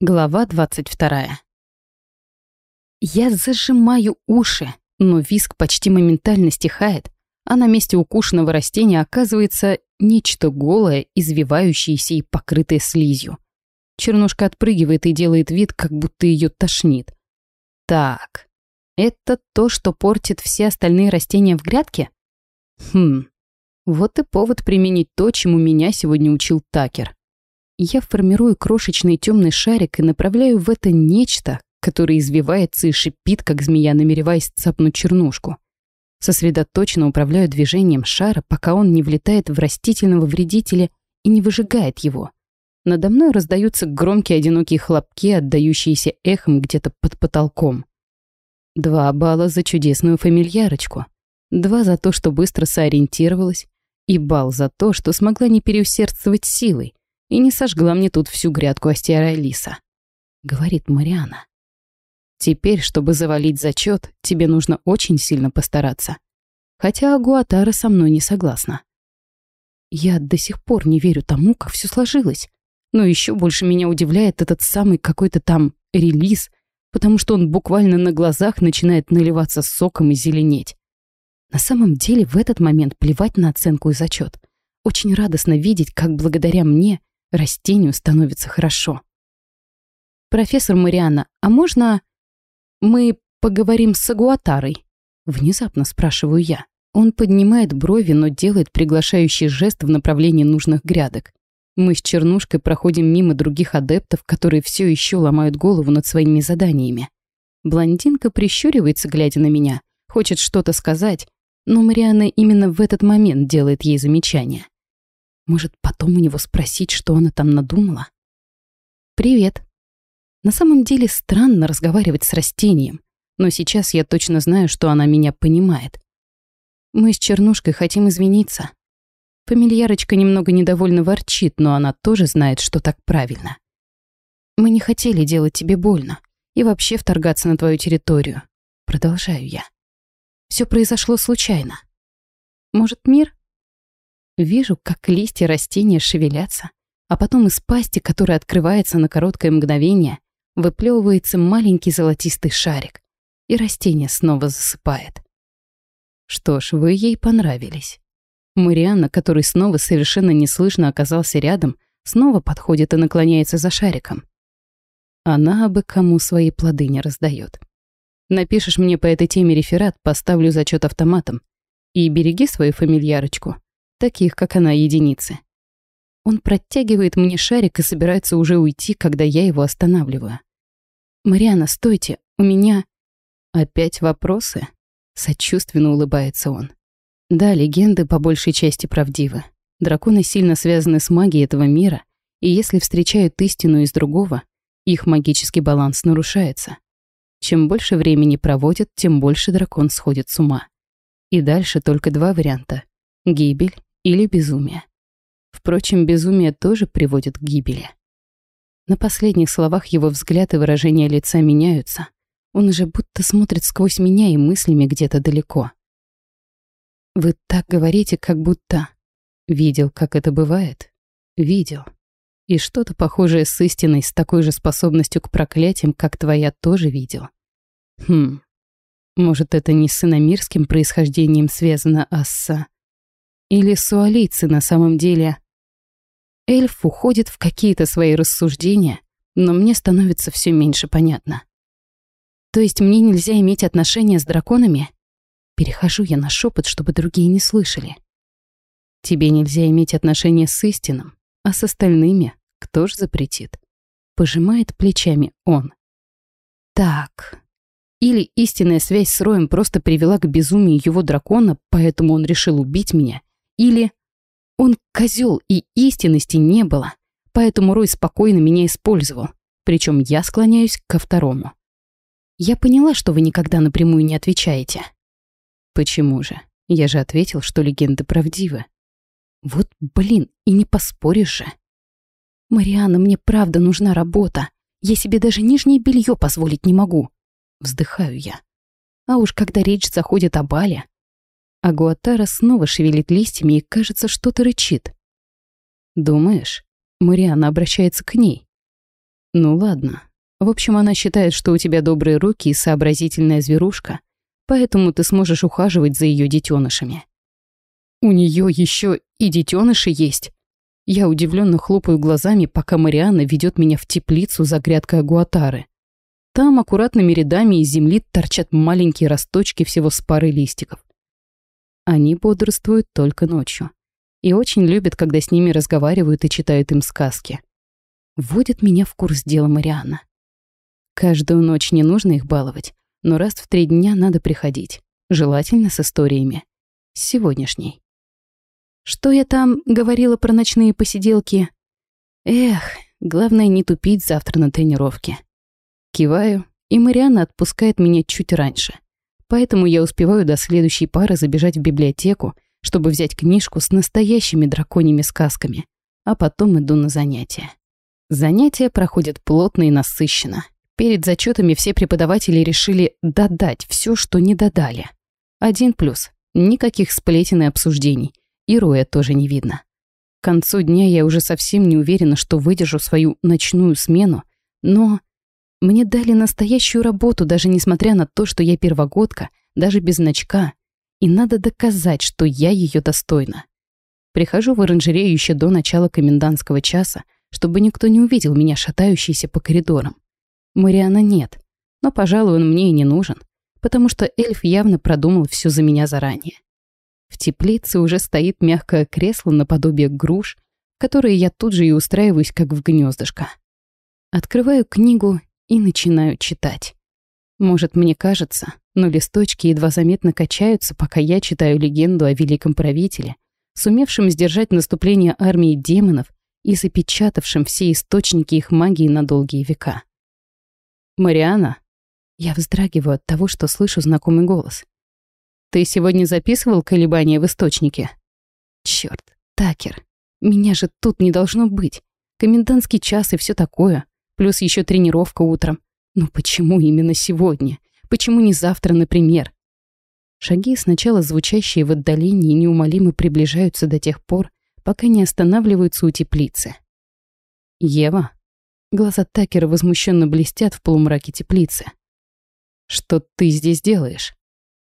Глава 22. Я зажимаю уши, но виск почти моментально стихает, а на месте укушенного растения оказывается нечто голое, извивающееся и покрытое слизью. Чернушка отпрыгивает и делает вид, как будто ее тошнит. Так, это то, что портит все остальные растения в грядке? Хм, вот и повод применить то, чему меня сегодня учил Такер. Я формирую крошечный темный шарик и направляю в это нечто, которое извивается и шипит, как змея, намереваясь цапнуть чернушку. Сосредоточенно управляю движением шара, пока он не влетает в растительного вредителя и не выжигает его. Надо мной раздаются громкие одинокие хлопки, отдающиеся эхом где-то под потолком. Два балла за чудесную фамильярочку. Два за то, что быстро сориентировалась. И балл за то, что смогла не переусердствовать силой и не сожгла мне тут всю грядку остиара лиса. Говорит Мариана. Теперь, чтобы завалить зачет, тебе нужно очень сильно постараться. Хотя Агуатара со мной не согласна. Я до сих пор не верю тому, как все сложилось. Но еще больше меня удивляет этот самый какой-то там релиз, потому что он буквально на глазах начинает наливаться соком и зеленеть. На самом деле в этот момент плевать на оценку и зачет. Очень радостно видеть, как благодаря мне растению становится хорошо. «Профессор Марианна, а можно мы поговорим с Агуатарой?» Внезапно спрашиваю я. Он поднимает брови, но делает приглашающий жест в направлении нужных грядок. Мы с Чернушкой проходим мимо других адептов, которые все еще ломают голову над своими заданиями. Блондинка прищуривается, глядя на меня, хочет что-то сказать, но Марианна именно в этот момент делает ей замечание. Может, потом у него спросить, что она там надумала? «Привет». На самом деле странно разговаривать с растением, но сейчас я точно знаю, что она меня понимает. Мы с Чернушкой хотим извиниться. Фамильярочка немного недовольно ворчит, но она тоже знает, что так правильно. Мы не хотели делать тебе больно и вообще вторгаться на твою территорию. Продолжаю я. Все произошло случайно. Может, мир? Вижу, как листья растения шевелятся, а потом из пасти, которая открывается на короткое мгновение, выплевывается маленький золотистый шарик, и растение снова засыпает. Что ж, вы ей понравились. Марианна, который снова совершенно неслышно оказался рядом, снова подходит и наклоняется за шариком. Она абы кому свои плоды не раздает. Напишешь мне по этой теме реферат, поставлю зачет автоматом. И береги свою фамильярочку таких, как она, единицы. Он протягивает мне шарик и собирается уже уйти, когда я его останавливаю. «Мариана, стойте, у меня...» «Опять вопросы?» Сочувственно улыбается он. Да, легенды по большей части правдивы. Драконы сильно связаны с магией этого мира, и если встречают истину из другого, их магический баланс нарушается. Чем больше времени проводят, тем больше дракон сходит с ума. И дальше только два варианта — гибель или безумие. Впрочем, безумие тоже приводит к гибели. На последних словах его взгляд и выражение лица меняются. Он уже будто смотрит сквозь меня и мыслями где-то далеко. «Вы так говорите, как будто...» «Видел, как это бывает?» «Видел. И что-то похожее с истиной, с такой же способностью к проклятиям, как твоя, тоже видел. Хм, может, это не с иномирским происхождением связано, а с... Или суалийцы на самом деле? Эльф уходит в какие-то свои рассуждения, но мне становится все меньше понятно. То есть мне нельзя иметь отношения с драконами? Перехожу я на шепот, чтобы другие не слышали. Тебе нельзя иметь отношения с истинным, а с остальными кто ж запретит? Пожимает плечами он. Так. Или истинная связь с Роем просто привела к безумию его дракона, поэтому он решил убить меня, или он козел и истинности не было, поэтому Рой спокойно меня использовал, причем я склоняюсь ко второму. Я поняла, что вы никогда напрямую не отвечаете. Почему же? Я же ответил, что легенды правдивы. Вот, блин, и не поспоришь же. Марианна, мне правда нужна работа. Я себе даже нижнее белье позволить не могу. Вздыхаю я. А уж когда речь заходит о бале, а Гуатара снова шевелит листьями и, кажется, что-то рычит. «Думаешь?» Мариана обращается к ней. Ну ладно. В общем, она считает, что у тебя добрые руки и сообразительная зверушка, поэтому ты сможешь ухаживать за ее детенышами. У нее еще и детеныши есть. Я удивленно хлопаю глазами, пока Марианна ведет меня в теплицу за грядкой агуатары. Там аккуратными рядами из земли торчат маленькие росточки всего с парой листиков. Они бодрствуют только ночью и очень любят, когда с ними разговаривают и читают им сказки. Вводит меня в курс дела Марианна. Каждую ночь не нужно их баловать, но раз в три дня надо приходить, желательно с историями. С сегодняшней. Что я там говорила про ночные посиделки? Эх, главное не тупить завтра на тренировке. Киваю, и Марианна отпускает меня чуть раньше. Поэтому я успеваю до следующей пары забежать в библиотеку, чтобы взять книжку с настоящими драконьими сказками, а потом иду на занятия. Занятия проходят плотно и насыщенно. Перед зачетами все преподаватели решили додать все, что не додали. Один плюс — никаких сплетен и обсуждений — и Роя тоже не видно. К концу дня я уже совсем не уверена, что выдержу свою ночную смену, но мне дали настоящую работу, даже несмотря на то, что я первогодка, даже без значка, и надо доказать, что я ее достойна. Прихожу в оранжерею еще до начала комендантского часа, чтобы никто не увидел меня шатающейся по коридорам. Мариана нет, но, пожалуй, он мне и не нужен, потому что эльф явно продумал все за меня заранее. В теплице уже стоит мягкое кресло наподобие груш, в которые я тут же и устраиваюсь, как в гнездышко. Открываю книгу и начинаю читать. Может, мне кажется, но листочки едва заметно качаются, пока я читаю легенду о великом правителе, сумевшем сдержать наступление армии демонов и запечатавшем все источники их магии на долгие века. «Мариана?» Я вздрагиваю от того, что слышу знакомый голос. Ты сегодня записывал колебания в источнике? Черт, Такер, меня же тут не должно быть. Комендантский час и все такое. Плюс еще тренировка утром. Но почему именно сегодня? Почему не завтра, например? Шаги, сначала звучащие в отдалении, неумолимо приближаются до тех пор, пока не останавливаются у теплицы. «Ева?» Глаза Такера возмущенно блестят в полумраке теплицы. «Что ты здесь делаешь?»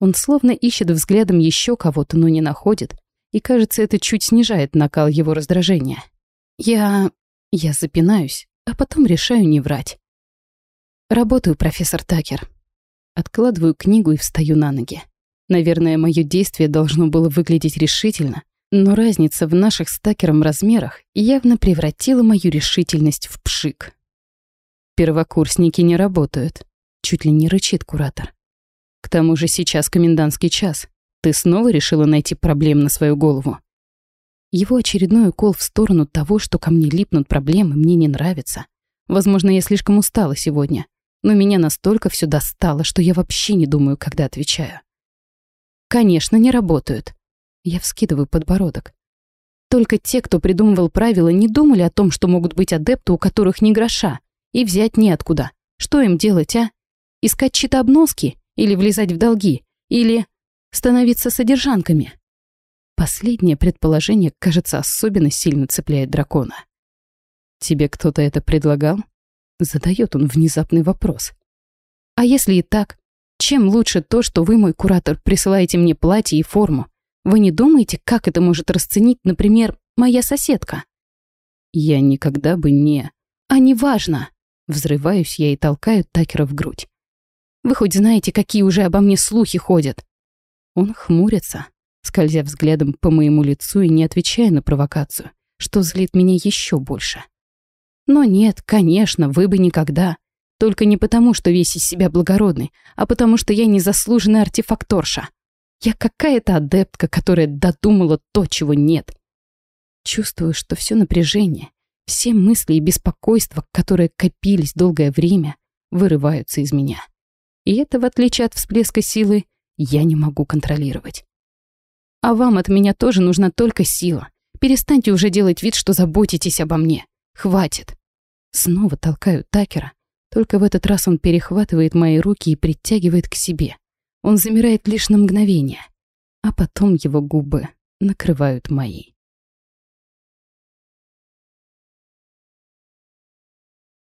Он словно ищет взглядом еще кого-то, но не находит, и, кажется, это чуть снижает накал его раздражения. Я... я запинаюсь, а потом решаю не врать. Работаю, профессор Такер. Откладываю книгу и встаю на ноги. Наверное, мое действие должно было выглядеть решительно, но разница в наших с Такером размерах явно превратила мою решительность в пшик. Первокурсники не работают. Чуть ли не рычит куратор. К тому же сейчас комендантский час. Ты снова решила найти проблем на свою голову? Его очередной укол в сторону того, что ко мне липнут проблемы, мне не нравится. Возможно, я слишком устала сегодня, но меня настолько все достало, что я вообще не думаю, когда отвечаю. Конечно, не работают. Я вскидываю подбородок. Только те, кто придумывал правила, не думали о том, что могут быть адепты, у которых ни гроша, и взять неоткуда. Что им делать, а? Искать чьи-то обноски или влезать в долги, или становиться содержанками. Последнее предположение, кажется, особенно сильно цепляет дракона. «Тебе кто-то это предлагал?» Задает он внезапный вопрос. «А если и так? Чем лучше то, что вы, мой куратор, присылаете мне платье и форму? Вы не думаете, как это может расценить, например, моя соседка?» «Я никогда бы не...» «А неважно!» Взрываюсь я и толкаю Такера в грудь. Вы хоть знаете, какие уже обо мне слухи ходят?» Он хмурится, скользя взглядом по моему лицу и не отвечая на провокацию, что злит меня еще больше. Но нет, конечно, вы бы никогда. Только не потому, что весь из себя благородный, а потому что я незаслуженная артефакторша. Я какая-то адептка, которая додумала то, чего нет. Чувствую, что все напряжение, все мысли и беспокойства, которые копились долгое время, вырываются из меня. И это, в отличие от всплеска силы, я не могу контролировать. А вам от меня тоже нужна только сила. Перестаньте уже делать вид, что заботитесь обо мне. Хватит. Снова толкаю Такера. Только в этот раз он перехватывает мои руки и притягивает к себе. Он замирает лишь на мгновение. А потом его губы накрывают мои.